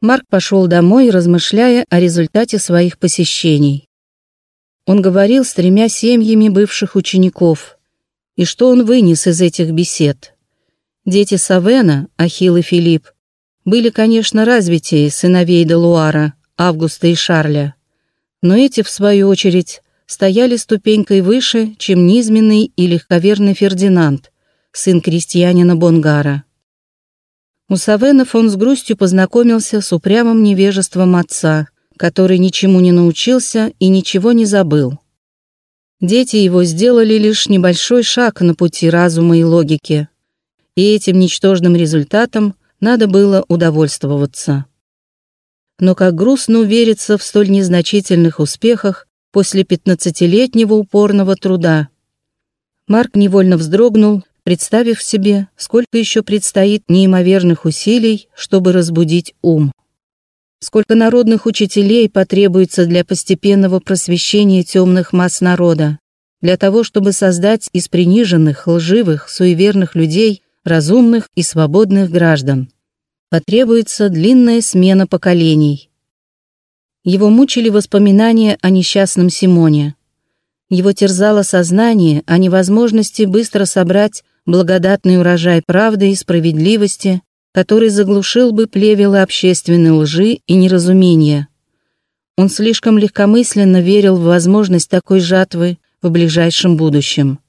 Марк пошел домой, размышляя о результате своих посещений. Он говорил с тремя семьями бывших учеников. И что он вынес из этих бесед? Дети Савена, Ахилл и Филипп, были, конечно, развитее сыновей Делуара, Августа и Шарля. Но эти, в свою очередь, стояли ступенькой выше, чем низменный и легковерный Фердинанд, сын крестьянина Бонгара. У Савенов он с грустью познакомился с упрямым невежеством отца, который ничему не научился и ничего не забыл. Дети его сделали лишь небольшой шаг на пути разума и логики, и этим ничтожным результатом надо было удовольствоваться. Но как грустно увериться в столь незначительных успехах после пятнадцатилетнего упорного труда. Марк невольно вздрогнул представив себе, сколько еще предстоит неимоверных усилий, чтобы разбудить ум. Сколько народных учителей потребуется для постепенного просвещения темных масс народа, для того, чтобы создать из приниженных, лживых, суеверных людей разумных и свободных граждан. Потребуется длинная смена поколений. Его мучили воспоминания о несчастном Симоне. Его терзало сознание о невозможности быстро собрать благодатный урожай правды и справедливости, который заглушил бы плевелы общественной лжи и неразумения. Он слишком легкомысленно верил в возможность такой жатвы в ближайшем будущем.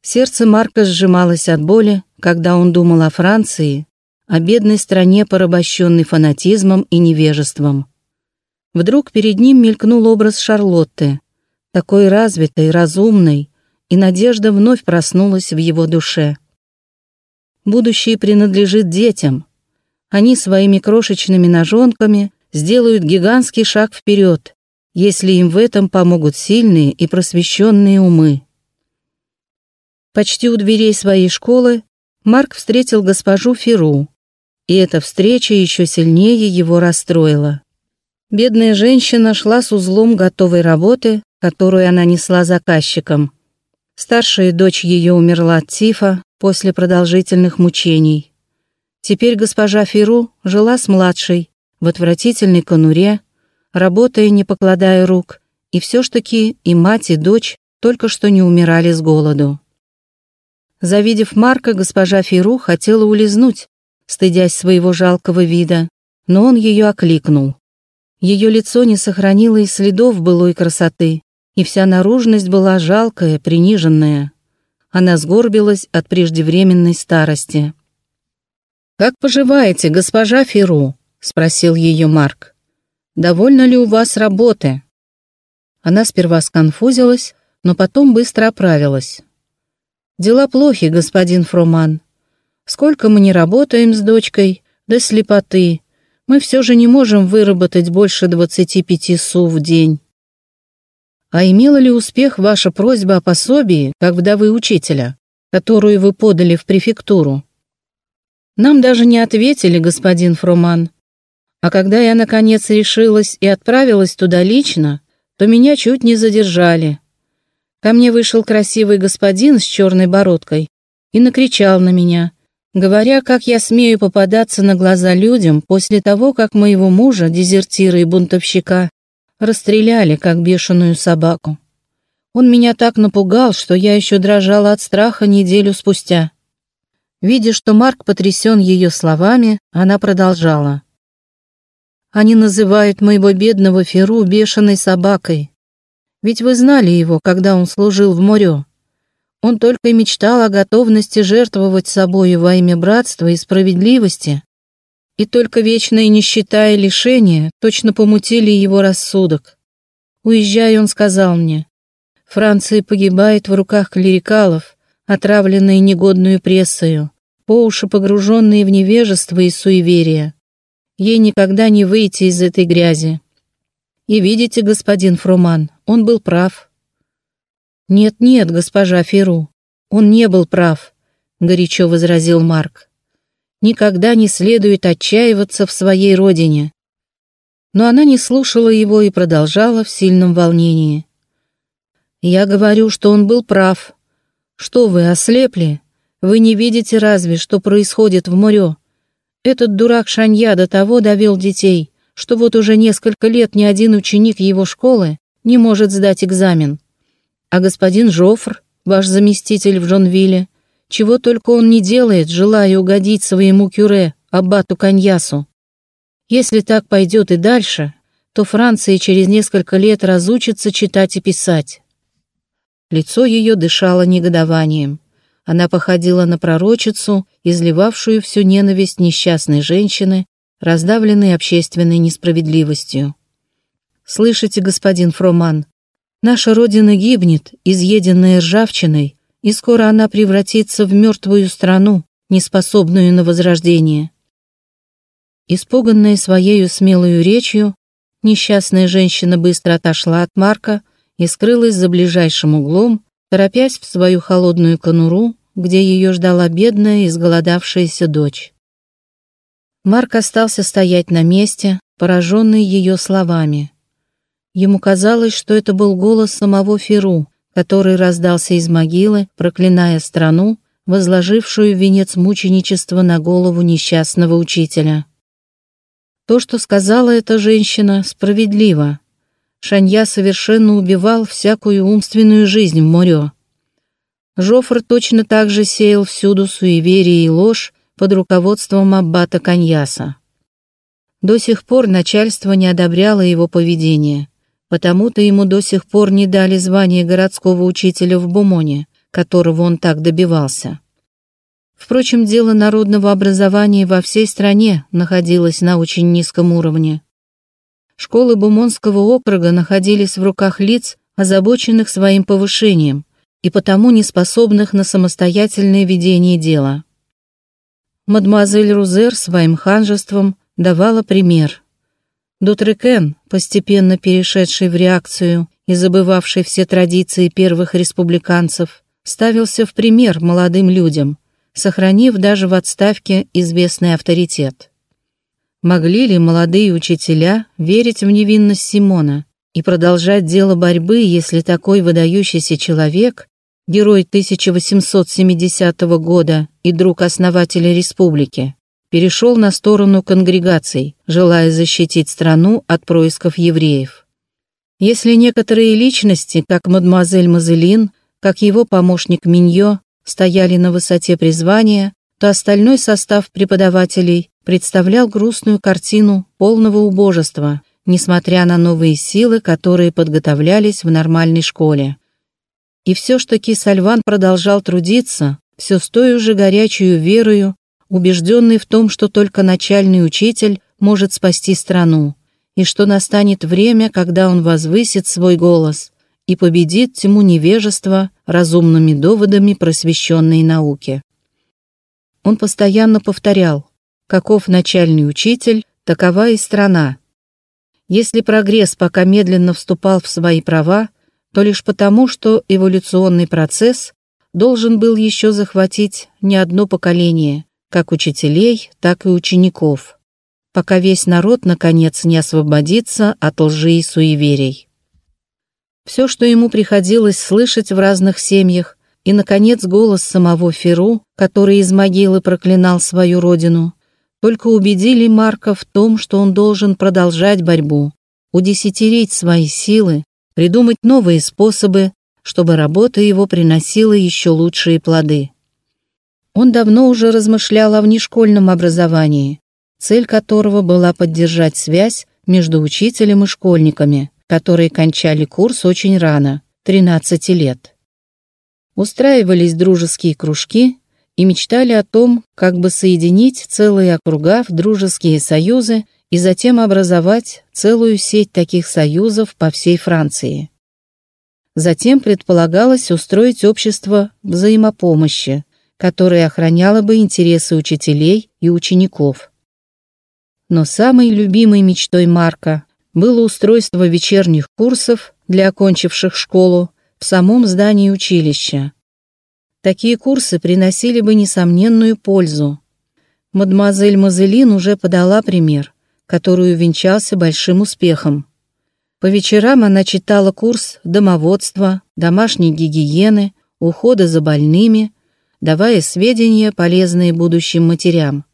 Сердце Марка сжималось от боли, когда он думал о Франции, о бедной стране, порабощенной фанатизмом и невежеством. Вдруг перед ним мелькнул образ Шарлотты, такой развитой, разумной, и надежда вновь проснулась в его душе. Будущее принадлежит детям. Они своими крошечными ножонками сделают гигантский шаг вперед, если им в этом помогут сильные и просвещенные умы. Почти у дверей своей школы Марк встретил госпожу Феру, и эта встреча еще сильнее его расстроила. Бедная женщина шла с узлом готовой работы, которую она несла заказчикам. Старшая дочь ее умерла от тифа после продолжительных мучений. Теперь госпожа Феру жила с младшей в отвратительной конуре, работая, не покладая рук, и все ж таки и мать, и дочь только что не умирали с голоду. Завидев Марка, госпожа Феру хотела улизнуть, стыдясь своего жалкого вида, но он ее окликнул. Ее лицо не сохранило и следов былой красоты, и вся наружность была жалкая, приниженная. Она сгорбилась от преждевременной старости. «Как поживаете, госпожа Феру?» — спросил ее Марк. «Довольно ли у вас работы?» Она сперва сконфузилась, но потом быстро оправилась. «Дела плохи, господин Фроман. Сколько мы не работаем с дочкой, до слепоты, мы все же не можем выработать больше 25 су в день. А имела ли успех ваша просьба о пособии, как вдовы учителя, которую вы подали в префектуру? Нам даже не ответили, господин Фроман. А когда я, наконец, решилась и отправилась туда лично, то меня чуть не задержали. Ко мне вышел красивый господин с черной бородкой и накричал на меня, говоря, как я смею попадаться на глаза людям после того, как моего мужа, дезертира и бунтовщика, расстреляли, как бешеную собаку. Он меня так напугал, что я еще дрожала от страха неделю спустя. Видя, что Марк потрясен ее словами, она продолжала. «Они называют моего бедного Феру бешеной собакой. Ведь вы знали его, когда он служил в море. Он только и мечтал о готовности жертвовать собой во имя братства и справедливости, и только вечная нищета и лишения точно помутили его рассудок. Уезжая, он сказал мне, Франция погибает в руках клерикалов, отравленные негодную прессою, по уши погруженные в невежество и суеверие. Ей никогда не выйти из этой грязи. И видите, господин Фруман, он был прав. Нет-нет, госпожа Феру, он не был прав, горячо возразил Марк никогда не следует отчаиваться в своей родине. Но она не слушала его и продолжала в сильном волнении. «Я говорю, что он был прав. Что вы, ослепли? Вы не видите разве, что происходит в море? Этот дурак Шанья до того довел детей, что вот уже несколько лет ни один ученик его школы не может сдать экзамен. А господин Жофр, ваш заместитель в Джонвилле, чего только он не делает, желая угодить своему кюре, аббату Каньясу. Если так пойдет и дальше, то Франция через несколько лет разучится читать и писать. Лицо ее дышало негодованием. Она походила на пророчицу, изливавшую всю ненависть несчастной женщины, раздавленной общественной несправедливостью. «Слышите, господин Фроман, наша Родина гибнет, изъеденная ржавчиной, и скоро она превратится в мертвую страну, неспособную на возрождение». Испуганная своею смелую речью, несчастная женщина быстро отошла от Марка и скрылась за ближайшим углом, торопясь в свою холодную конуру, где ее ждала бедная изголодавшаяся дочь. Марк остался стоять на месте, пораженный ее словами. Ему казалось, что это был голос самого Феру, который раздался из могилы, проклиная страну, возложившую венец мученичества на голову несчастного учителя. То, что сказала эта женщина, справедливо. Шанья совершенно убивал всякую умственную жизнь в море. Жофр точно так же сеял всюду суеверие и ложь под руководством аббата Каньяса. До сих пор начальство не одобряло его поведение, потому-то ему до сих пор не дали звание городского учителя в Бумоне, которого он так добивался. Впрочем, дело народного образования во всей стране находилось на очень низком уровне. Школы Бумонского округа находились в руках лиц, озабоченных своим повышением и потому не способных на самостоятельное ведение дела. Мадемуазель Рузер своим ханжеством давала пример. Дотрекен, постепенно перешедший в реакцию и забывавший все традиции первых республиканцев, ставился в пример молодым людям – сохранив даже в отставке известный авторитет. Могли ли молодые учителя верить в невинность Симона и продолжать дело борьбы, если такой выдающийся человек, герой 1870 года и друг основателя республики, перешел на сторону конгрегаций, желая защитить страну от происков евреев? Если некоторые личности, как мадемуазель Мазелин, как его помощник Миньо, стояли на высоте призвания, то остальной состав преподавателей представлял грустную картину полного убожества, несмотря на новые силы, которые подготовлялись в нормальной школе. И все ж таки Сальван продолжал трудиться, все с той же горячую верою, убежденный в том, что только начальный учитель может спасти страну, и что настанет время, когда он возвысит свой голос, и победит тьму невежества разумными доводами просвещенной науки. Он постоянно повторял, каков начальный учитель, такова и страна. Если прогресс пока медленно вступал в свои права, то лишь потому, что эволюционный процесс должен был еще захватить не одно поколение, как учителей, так и учеников, пока весь народ, наконец, не освободится от лжи и суеверий. Все, что ему приходилось слышать в разных семьях, и, наконец, голос самого Феру, который из могилы проклинал свою родину, только убедили Марка в том, что он должен продолжать борьбу, удесятерить свои силы, придумать новые способы, чтобы работа его приносила еще лучшие плоды. Он давно уже размышлял о внешкольном образовании, цель которого была поддержать связь между учителем и школьниками, которые кончали курс очень рано, 13 лет. Устраивались дружеские кружки и мечтали о том, как бы соединить целые округа в дружеские союзы и затем образовать целую сеть таких союзов по всей Франции. Затем предполагалось устроить общество взаимопомощи, которое охраняло бы интересы учителей и учеников. Но самой любимой мечтой Марка было устройство вечерних курсов для окончивших школу в самом здании училища. Такие курсы приносили бы несомненную пользу. Мадемуазель Мазелин уже подала пример, который увенчался большим успехом. По вечерам она читала курс домоводства, домашней гигиены, ухода за больными, давая сведения, полезные будущим матерям.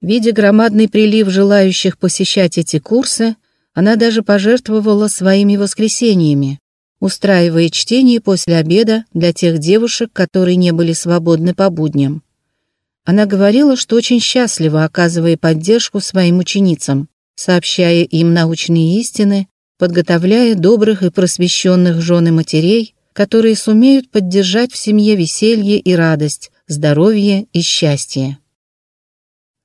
Видя громадный прилив желающих посещать эти курсы, она даже пожертвовала своими воскресениями, устраивая чтение после обеда для тех девушек, которые не были свободны по будням. Она говорила, что очень счастлива, оказывая поддержку своим ученицам, сообщая им научные истины, подготовляя добрых и просвещенных жен и матерей, которые сумеют поддержать в семье веселье и радость, здоровье и счастье.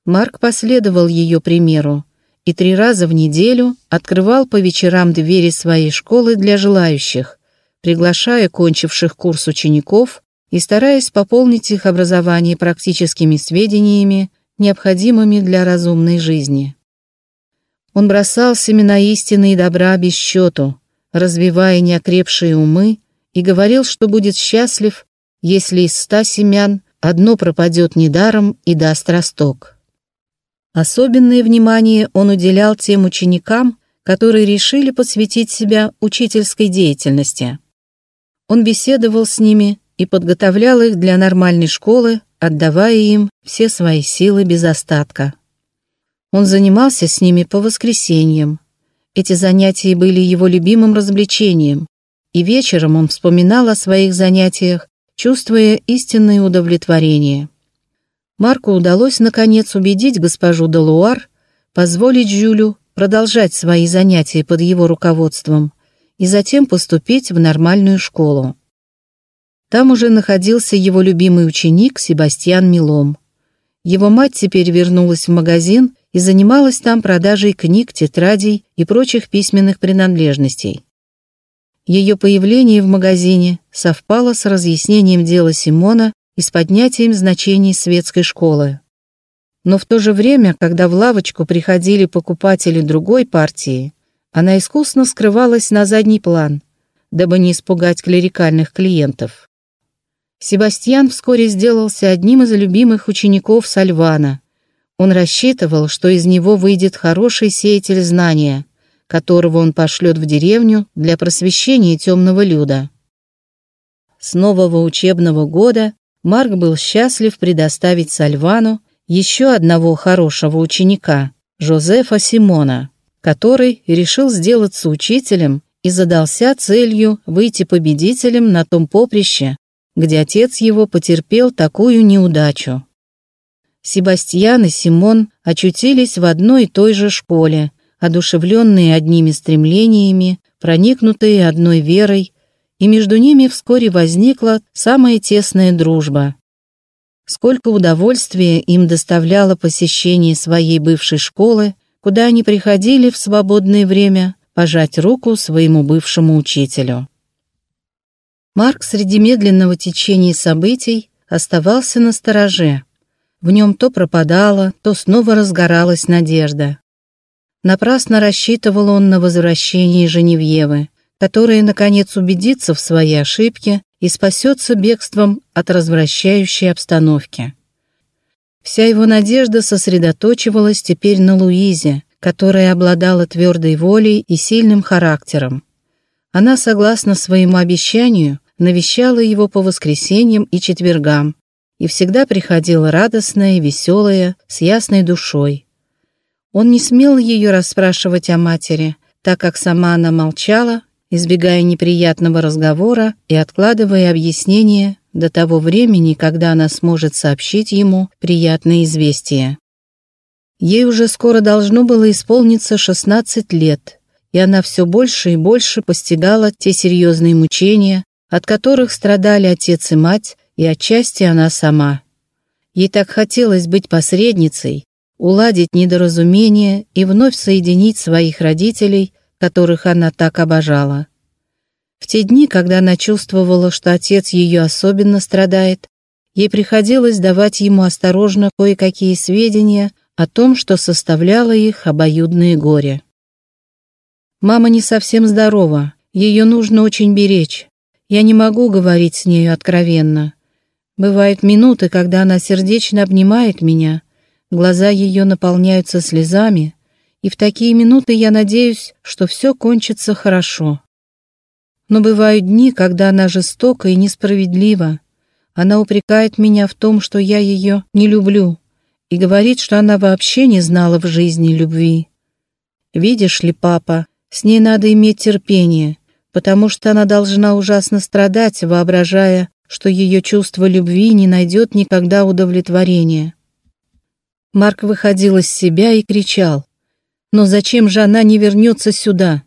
Марк последовал ее примеру и три раза в неделю открывал по вечерам двери своей школы для желающих, приглашая кончивших курс учеников и стараясь пополнить их образование практическими сведениями, необходимыми для разумной жизни. Он бросал семена истины и добра без счету, развивая неокрепшие умы, и говорил, что будет счастлив, если из ста семян одно пропадет недаром и даст росток. Особенное внимание он уделял тем ученикам, которые решили посвятить себя учительской деятельности. Он беседовал с ними и подготовлял их для нормальной школы, отдавая им все свои силы без остатка. Он занимался с ними по воскресеньям. Эти занятия были его любимым развлечением, и вечером он вспоминал о своих занятиях, чувствуя истинное удовлетворение. Марку удалось наконец убедить госпожу Делуар позволить Жюлю продолжать свои занятия под его руководством и затем поступить в нормальную школу. Там уже находился его любимый ученик Себастьян Милом. Его мать теперь вернулась в магазин и занималась там продажей книг, тетрадей и прочих письменных принадлежностей. Ее появление в магазине совпало с разъяснением дела Симона и с поднятием значений светской школы. Но в то же время, когда в лавочку приходили покупатели другой партии, она искусно скрывалась на задний план, дабы не испугать клерикальных клиентов. Себастьян вскоре сделался одним из любимых учеников Сальвана. Он рассчитывал, что из него выйдет хороший сеятель знания, которого он пошлет в деревню для просвещения темного люда. С нового учебного года Марк был счастлив предоставить Сальвану еще одного хорошего ученика, Жозефа Симона, который решил сделаться учителем и задался целью выйти победителем на том поприще, где отец его потерпел такую неудачу. Себастьян и Симон очутились в одной и той же школе, одушевленные одними стремлениями, проникнутые одной верой, и между ними вскоре возникла самая тесная дружба. Сколько удовольствия им доставляло посещение своей бывшей школы, куда они приходили в свободное время пожать руку своему бывшему учителю. Марк среди медленного течения событий оставался на стороже. В нем то пропадала, то снова разгоралась надежда. Напрасно рассчитывал он на возвращение Женевьевы, которая, наконец, убедится в своей ошибке и спасется бегством от развращающей обстановки. Вся его надежда сосредоточивалась теперь на Луизе, которая обладала твердой волей и сильным характером. Она, согласно своему обещанию, навещала его по воскресеньям и четвергам и всегда приходила радостная веселая, с ясной душой. Он не смел ее расспрашивать о матери, так как сама она молчала, избегая неприятного разговора и откладывая объяснение до того времени, когда она сможет сообщить ему приятное известие. Ей уже скоро должно было исполниться 16 лет, и она все больше и больше постигала те серьезные мучения, от которых страдали отец и мать, и отчасти она сама. Ей так хотелось быть посредницей, уладить недоразумение и вновь соединить своих родителей, которых она так обожала. В те дни, когда она чувствовала, что отец ее особенно страдает, ей приходилось давать ему осторожно кое-какие сведения о том, что составляло их обоюдное горе. Мама не совсем здорова, ее нужно очень беречь. Я не могу говорить с нею откровенно. Бывают минуты, когда она сердечно обнимает меня, глаза ее наполняются слезами, и в такие минуты я надеюсь, что все кончится хорошо. Но бывают дни, когда она жестока и несправедлива. Она упрекает меня в том, что я ее не люблю, и говорит, что она вообще не знала в жизни любви. Видишь ли, папа, с ней надо иметь терпение, потому что она должна ужасно страдать, воображая, что ее чувство любви не найдет никогда удовлетворения. Марк выходил из себя и кричал. «Но зачем же она не вернется сюда?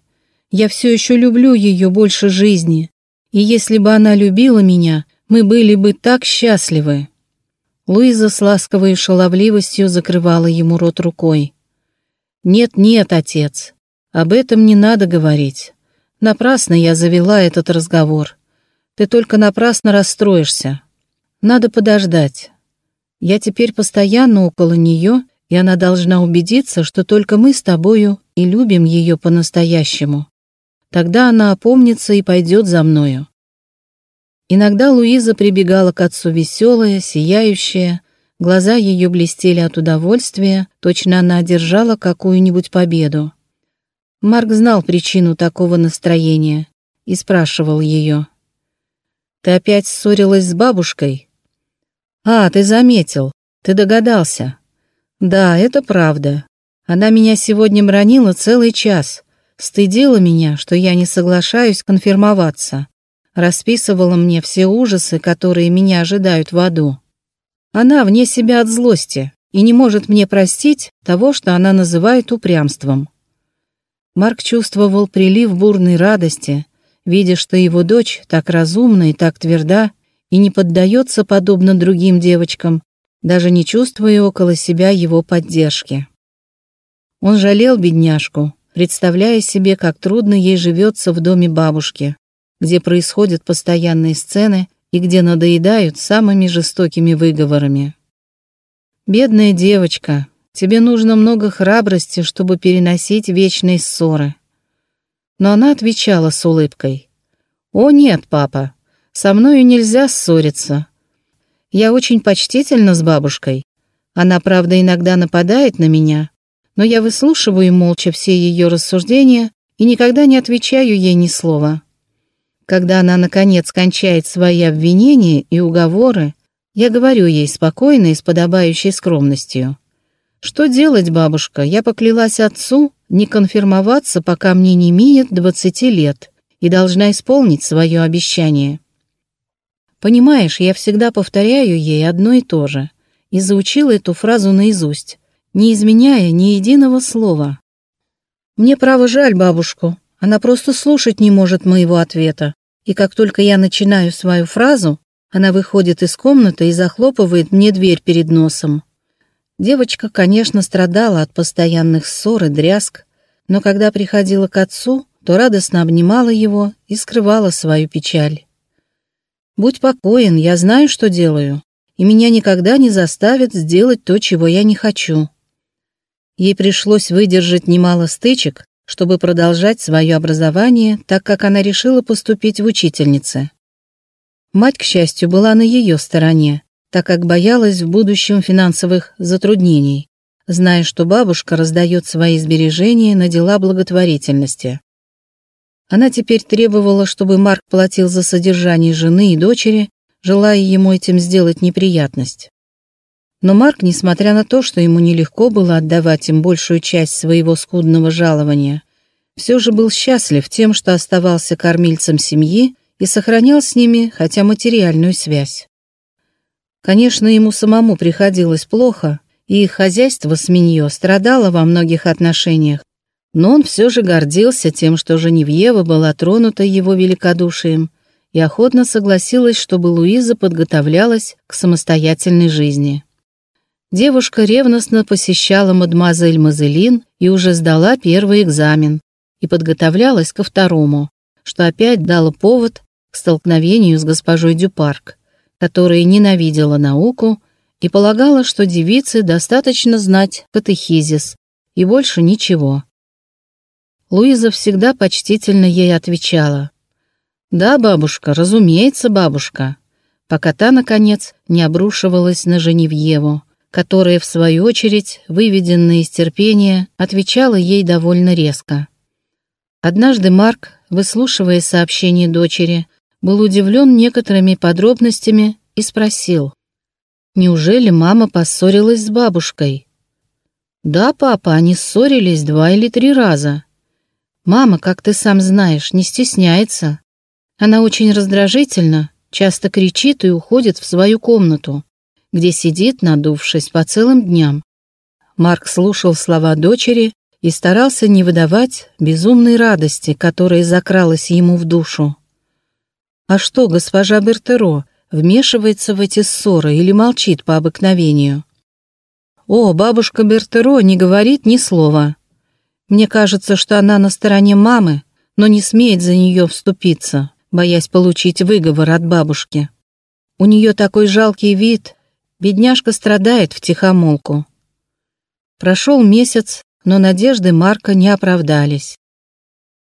Я все еще люблю ее больше жизни, и если бы она любила меня, мы были бы так счастливы». Луиза с ласковой шаловливостью закрывала ему рот рукой. «Нет-нет, отец, об этом не надо говорить. Напрасно я завела этот разговор. Ты только напрасно расстроишься. Надо подождать. Я теперь постоянно около нее, и она должна убедиться, что только мы с тобою и любим ее по-настоящему. Тогда она опомнится и пойдет за мною. Иногда Луиза прибегала к отцу веселая, сияющая, глаза ее блестели от удовольствия, точно она одержала какую-нибудь победу. Марк знал причину такого настроения и спрашивал ее. «Ты опять ссорилась с бабушкой?» «А, ты заметил, ты догадался». «Да, это правда. Она меня сегодня бронила целый час, стыдила меня, что я не соглашаюсь конфирмоваться расписывала мне все ужасы, которые меня ожидают в аду. Она вне себя от злости и не может мне простить того, что она называет упрямством. Марк чувствовал прилив бурной радости, видя, что его дочь так разумна и так тверда и не поддается, подобно другим девочкам, даже не чувствуя около себя его поддержки. Он жалел бедняжку, представляя себе, как трудно ей живется в доме бабушки, где происходят постоянные сцены и где надоедают самыми жестокими выговорами. «Бедная девочка, тебе нужно много храбрости, чтобы переносить вечные ссоры». Но она отвечала с улыбкой. «О нет, папа, со мною нельзя ссориться. Я очень почтительна с бабушкой. Она, правда, иногда нападает на меня, но я выслушиваю молча все ее рассуждения и никогда не отвечаю ей ни слова. Когда она, наконец, кончает свои обвинения и уговоры, я говорю ей спокойно и с подобающей скромностью. «Что делать, бабушка? Я поклялась отцу не конфирмоваться, пока мне не минет двадцати лет, и должна исполнить свое обещание». Понимаешь, я всегда повторяю ей одно и то же, и заучила эту фразу наизусть, не изменяя ни единого слова. Мне право жаль бабушку, она просто слушать не может моего ответа. И как только я начинаю свою фразу, она выходит из комнаты и захлопывает мне дверь перед носом. Девочка, конечно, страдала от постоянных ссор и дрязг, но когда приходила к отцу, то радостно обнимала его и скрывала свою печаль. «Будь покоен, я знаю, что делаю, и меня никогда не заставят сделать то, чего я не хочу». Ей пришлось выдержать немало стычек, чтобы продолжать свое образование, так как она решила поступить в учительнице. Мать, к счастью, была на ее стороне, так как боялась в будущем финансовых затруднений, зная, что бабушка раздает свои сбережения на дела благотворительности. Она теперь требовала, чтобы Марк платил за содержание жены и дочери, желая ему этим сделать неприятность. Но Марк, несмотря на то, что ему нелегко было отдавать им большую часть своего скудного жалования, все же был счастлив тем, что оставался кормильцем семьи и сохранял с ними хотя материальную связь. Конечно, ему самому приходилось плохо, и их хозяйство с Миньо страдало во многих отношениях, но он все же гордился тем, что Женевьева была тронута его великодушием и охотно согласилась, чтобы Луиза подготовлялась к самостоятельной жизни. Девушка ревностно посещала мадемуазель Мазелин и уже сдала первый экзамен и подготовлялась ко второму, что опять дало повод к столкновению с госпожой Дюпарк, которая ненавидела науку и полагала, что девице достаточно знать катехизис и больше ничего. Луиза всегда почтительно ей отвечала. «Да, бабушка, разумеется, бабушка», пока та, наконец, не обрушивалась на Женевьеву, которая, в свою очередь, выведенная из терпения, отвечала ей довольно резко. Однажды Марк, выслушивая сообщение дочери, был удивлен некоторыми подробностями и спросил. Неужели мама поссорилась с бабушкой? Да, папа, они ссорились два или три раза. Мама, как ты сам знаешь, не стесняется. Она очень раздражительна, часто кричит и уходит в свою комнату, где сидит, надувшись по целым дням. Марк слушал слова дочери и старался не выдавать безумной радости, которая закралась ему в душу. А что, госпожа Бертеро вмешивается в эти ссоры или молчит по обыкновению? О, бабушка Бертеро не говорит ни слова. Мне кажется, что она на стороне мамы, но не смеет за нее вступиться, боясь получить выговор от бабушки. У нее такой жалкий вид, бедняжка страдает в тихомолку. Прошел месяц, но надежды Марка не оправдались.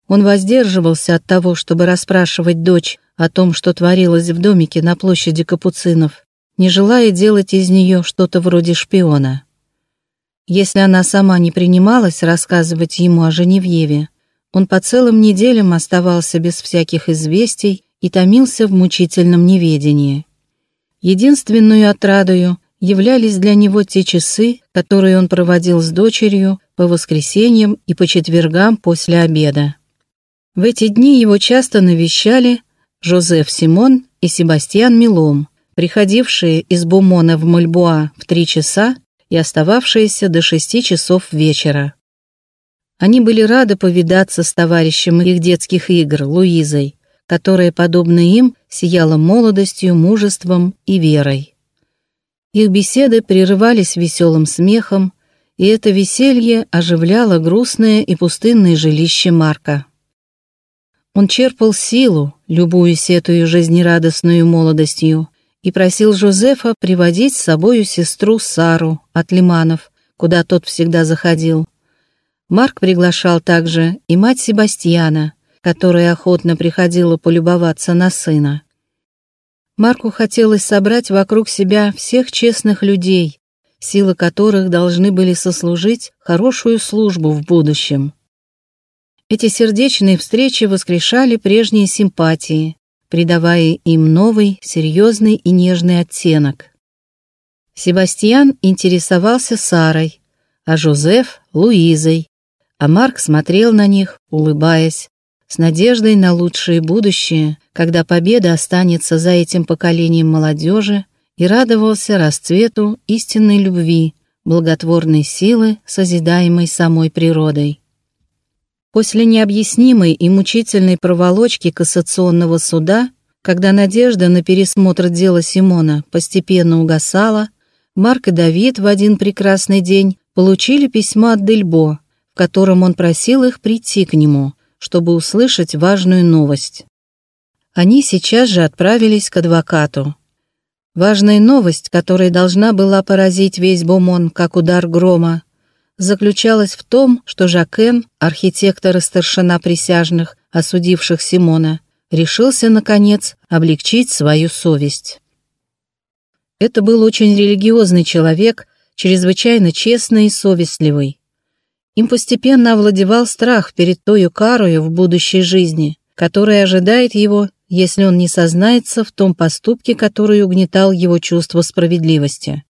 Он воздерживался от того, чтобы расспрашивать дочь о том, что творилось в домике на площади Капуцинов, не желая делать из нее что-то вроде шпиона. Если она сама не принималась рассказывать ему о Женевьеве, он по целым неделям оставался без всяких известий и томился в мучительном неведении. Единственную отрадою являлись для него те часы, которые он проводил с дочерью по воскресеньям и по четвергам после обеда. В эти дни его часто навещали Жозеф Симон и Себастьян Милом, приходившие из Бумона в Мальбуа в три часа и остававшиеся до шести часов вечера. Они были рады повидаться с товарищем их детских игр, Луизой, которая, подобно им, сияла молодостью, мужеством и верой. Их беседы прерывались веселым смехом, и это веселье оживляло грустное и пустынное жилище Марка. Он черпал силу, любуясь этой жизнерадостную молодостью, и просил Жозефа приводить с собою сестру Сару от Лиманов, куда тот всегда заходил. Марк приглашал также и мать Себастьяна, которая охотно приходила полюбоваться на сына. Марку хотелось собрать вокруг себя всех честных людей, силы которых должны были сослужить хорошую службу в будущем. Эти сердечные встречи воскрешали прежние симпатии, придавая им новый, серьезный и нежный оттенок. Себастьян интересовался Сарой, а Жозеф — Луизой, а Марк смотрел на них, улыбаясь, с надеждой на лучшее будущее, когда победа останется за этим поколением молодежи, и радовался расцвету истинной любви, благотворной силы, созидаемой самой природой. После необъяснимой и мучительной проволочки кассационного суда, когда надежда на пересмотр дела Симона постепенно угасала, Марк и Давид в один прекрасный день получили письмо от Дельбо, в котором он просил их прийти к нему, чтобы услышать важную новость. Они сейчас же отправились к адвокату. Важная новость, которая должна была поразить весь Бомон, как удар грома, заключалась в том, что Жакен, архитектор и старшина присяжных, осудивших Симона, решился, наконец, облегчить свою совесть. Это был очень религиозный человек, чрезвычайно честный и совестливый. Им постепенно овладевал страх перед той карою в будущей жизни, которая ожидает его, если он не сознается в том поступке, который угнетал его чувство справедливости.